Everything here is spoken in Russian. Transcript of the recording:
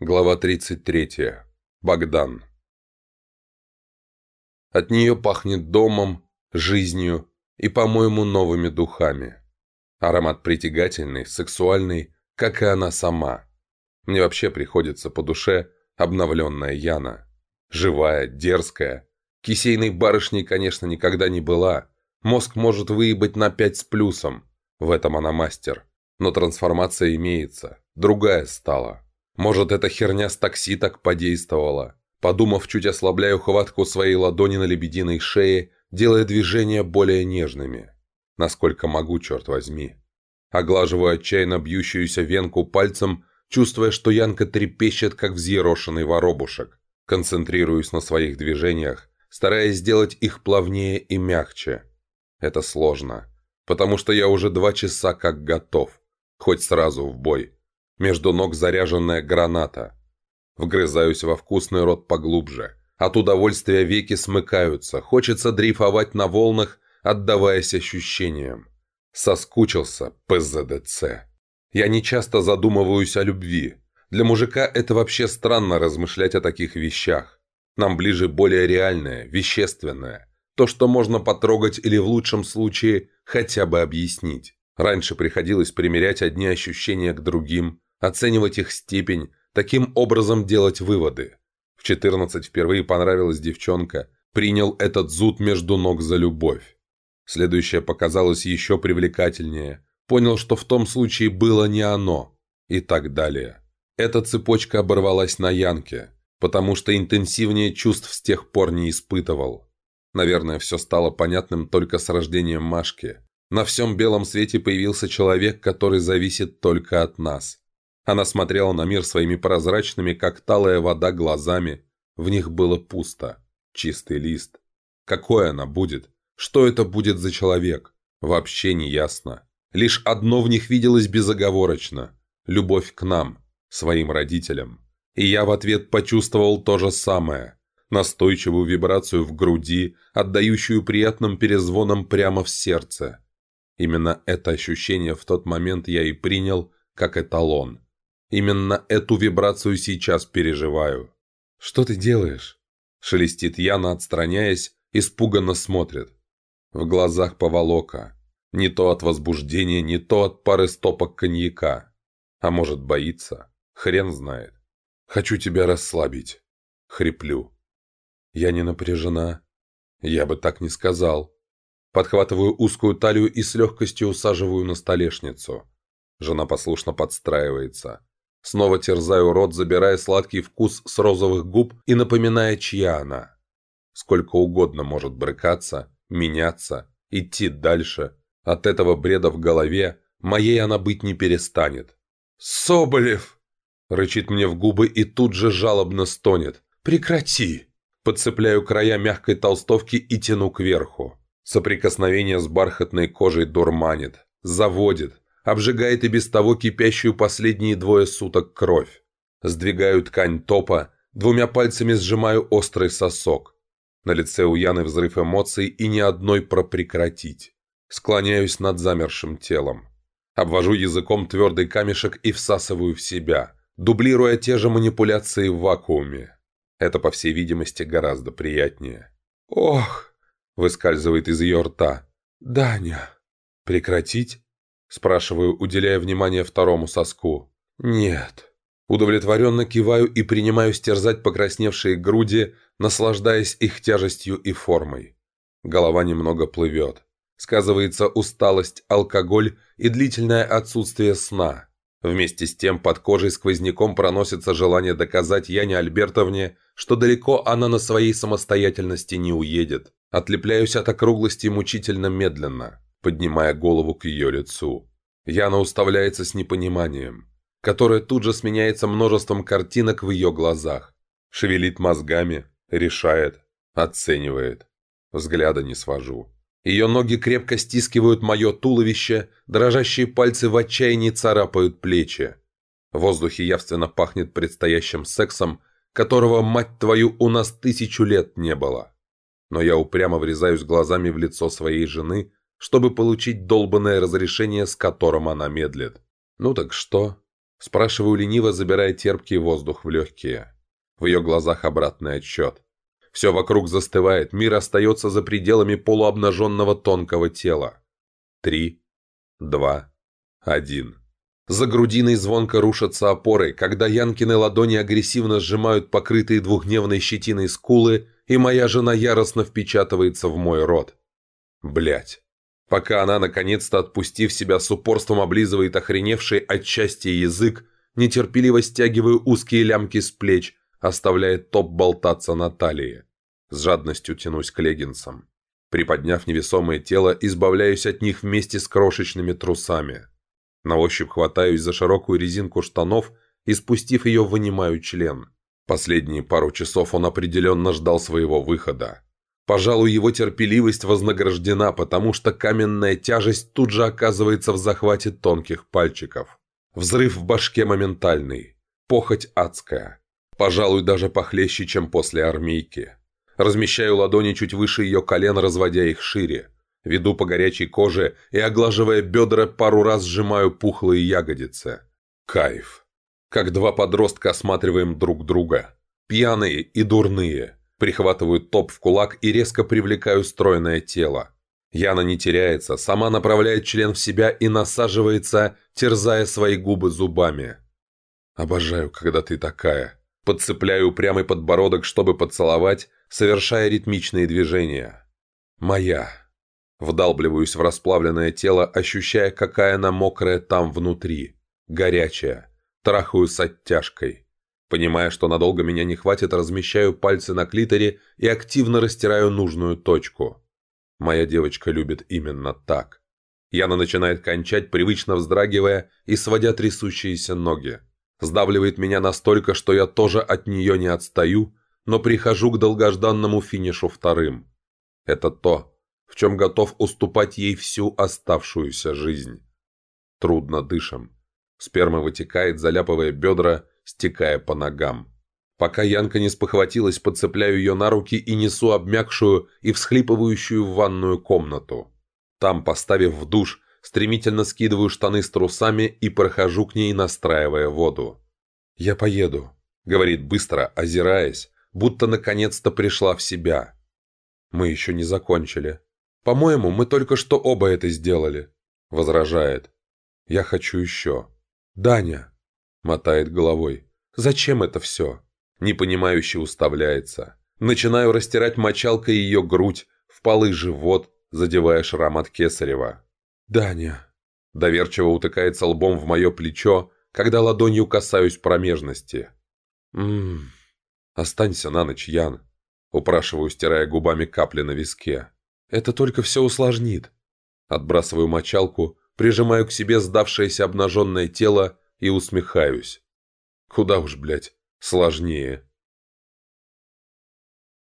Глава 33. Богдан. От нее пахнет домом, жизнью и, по-моему, новыми духами. Аромат притягательный, сексуальный, как и она сама. Мне вообще приходится по душе обновленная Яна. Живая, дерзкая. Кисейной барышней, конечно, никогда не была. Мозг может выебать на пять с плюсом. В этом она мастер. Но трансформация имеется. Другая стала. Может, эта херня с такси так подействовала. Подумав, чуть ослабляю хватку своей ладони на лебединой шее, делая движения более нежными. Насколько могу, черт возьми. Оглаживаю отчаянно бьющуюся венку пальцем, чувствуя, что Янка трепещет, как взъерошенный воробушек. Концентрируюсь на своих движениях, стараясь сделать их плавнее и мягче. Это сложно, потому что я уже два часа как готов, хоть сразу в бой. Между ног заряженная граната. Вгрызаюсь во вкусный рот поглубже. От удовольствия веки смыкаются. Хочется дрейфовать на волнах, отдаваясь ощущениям. Соскучился ПЗДЦ. Я не часто задумываюсь о любви. Для мужика это вообще странно размышлять о таких вещах. Нам ближе более реальное, вещественное. То, что можно потрогать или в лучшем случае хотя бы объяснить. Раньше приходилось примерять одни ощущения к другим, оценивать их степень, таким образом делать выводы. В 14 впервые понравилась девчонка, принял этот зуд между ног за любовь. Следующее показалось еще привлекательнее, понял, что в том случае было не оно, и так далее. Эта цепочка оборвалась на Янке, потому что интенсивнее чувств с тех пор не испытывал. Наверное, все стало понятным только с рождением Машки. На всем белом свете появился человек, который зависит только от нас. Она смотрела на мир своими прозрачными, как талая вода, глазами. В них было пусто. Чистый лист. Какой она будет? Что это будет за человек? Вообще не ясно. Лишь одно в них виделось безоговорочно. Любовь к нам, своим родителям. И я в ответ почувствовал то же самое. Настойчивую вибрацию в груди, отдающую приятным перезвоном прямо в сердце. Именно это ощущение в тот момент я и принял как эталон. Именно эту вибрацию сейчас переживаю. «Что ты делаешь?» Шелестит Яна, отстраняясь, испуганно смотрит. В глазах поволока. Не то от возбуждения, не то от пары стопок коньяка. А может, боится? Хрен знает. «Хочу тебя расслабить». Хриплю. «Я не напряжена». «Я бы так не сказал». Подхватываю узкую талию и с легкостью усаживаю на столешницу. Жена послушно подстраивается. Снова терзаю рот, забирая сладкий вкус с розовых губ и напоминая, чья она. Сколько угодно может брыкаться, меняться, идти дальше. От этого бреда в голове моей она быть не перестанет. «Соболев!» Рычит мне в губы и тут же жалобно стонет. «Прекрати!» Подцепляю края мягкой толстовки и тяну кверху. Соприкосновение с бархатной кожей дурманит, заводит, обжигает и без того кипящую последние двое суток кровь. Сдвигаю ткань топа, двумя пальцами сжимаю острый сосок. На лице у Яны взрыв эмоций и ни одной про прекратить. Склоняюсь над замершим телом. Обвожу языком твердый камешек и всасываю в себя, дублируя те же манипуляции в вакууме. Это, по всей видимости, гораздо приятнее. «Ох!» – выскальзывает из ее рта. «Даня!» «Прекратить?» Спрашиваю, уделяя внимание второму соску. «Нет». Удовлетворенно киваю и принимаю стерзать покрасневшие груди, наслаждаясь их тяжестью и формой. Голова немного плывет. Сказывается усталость, алкоголь и длительное отсутствие сна. Вместе с тем под кожей сквозняком проносится желание доказать Яне Альбертовне, что далеко она на своей самостоятельности не уедет. Отлепляюсь от округлости мучительно медленно поднимая голову к ее лицу. Яна уставляется с непониманием, которое тут же сменяется множеством картинок в ее глазах. Шевелит мозгами, решает, оценивает. Взгляда не свожу. Ее ноги крепко стискивают мое туловище, дрожащие пальцы в отчаянии царапают плечи. В воздухе явственно пахнет предстоящим сексом, которого, мать твою, у нас тысячу лет не было. Но я упрямо врезаюсь глазами в лицо своей жены, чтобы получить долбанное разрешение, с которым она медлит. Ну так что? Спрашиваю лениво, забирая терпкий воздух в легкие. В ее глазах обратный отсчет. Все вокруг застывает, мир остается за пределами полуобнаженного тонкого тела. Три, два, один. За грудиной звонко рушатся опоры, когда Янкины ладони агрессивно сжимают покрытые двухдневной щетиной скулы, и моя жена яростно впечатывается в мой рот. Блять. Пока она, наконец-то отпустив себя с упорством, облизывает охреневший от счастья язык, нетерпеливо стягиваю узкие лямки с плеч, оставляя топ болтаться на талии. С жадностью тянусь к леггинсам. Приподняв невесомое тело, избавляюсь от них вместе с крошечными трусами. На ощупь хватаюсь за широкую резинку штанов и, спустив ее, вынимаю член. Последние пару часов он определенно ждал своего выхода. Пожалуй, его терпеливость вознаграждена, потому что каменная тяжесть тут же оказывается в захвате тонких пальчиков. Взрыв в башке моментальный. Похоть адская. Пожалуй, даже похлеще, чем после армейки. Размещаю ладони чуть выше ее колен, разводя их шире. Веду по горячей коже и, оглаживая бедра, пару раз сжимаю пухлые ягодицы. Кайф. Как два подростка осматриваем друг друга. Пьяные и дурные. Прихватываю топ в кулак и резко привлекаю стройное тело. Яна не теряется, сама направляет член в себя и насаживается, терзая свои губы зубами. «Обожаю, когда ты такая». Подцепляю упрямый подбородок, чтобы поцеловать, совершая ритмичные движения. «Моя». Вдалбливаюсь в расплавленное тело, ощущая, какая она мокрая там внутри. Горячая. Трахаю с оттяжкой. Понимая, что надолго меня не хватит, размещаю пальцы на клиторе и активно растираю нужную точку. Моя девочка любит именно так. Яна начинает кончать, привычно вздрагивая и сводя трясущиеся ноги. Сдавливает меня настолько, что я тоже от нее не отстаю, но прихожу к долгожданному финишу вторым. Это то, в чем готов уступать ей всю оставшуюся жизнь. Трудно дышим. Сперма вытекает, заляпывая бедра, стекая по ногам. Пока Янка не спохватилась, подцепляю ее на руки и несу обмякшую и всхлипывающую в ванную комнату. Там, поставив в душ, стремительно скидываю штаны с трусами и прохожу к ней, настраивая воду. «Я поеду», — говорит быстро, озираясь, будто наконец-то пришла в себя. «Мы еще не закончили. По-моему, мы только что оба это сделали», — возражает. «Я хочу еще». «Даня», — мотает головой, — «зачем это все?» Непонимающе уставляется. Начинаю растирать мочалкой ее грудь, впалый живот, задевая шрам от кесарева. «Даня», — доверчиво утыкается лбом в мое плечо, когда ладонью касаюсь промежности. «Ммм, останься на ночь, Ян», — упрашиваю, стирая губами капли на виске. «Это только все усложнит». Отбрасываю мочалку, прижимаю к себе сдавшееся обнаженное тело и усмехаюсь. Куда уж, блядь, сложнее.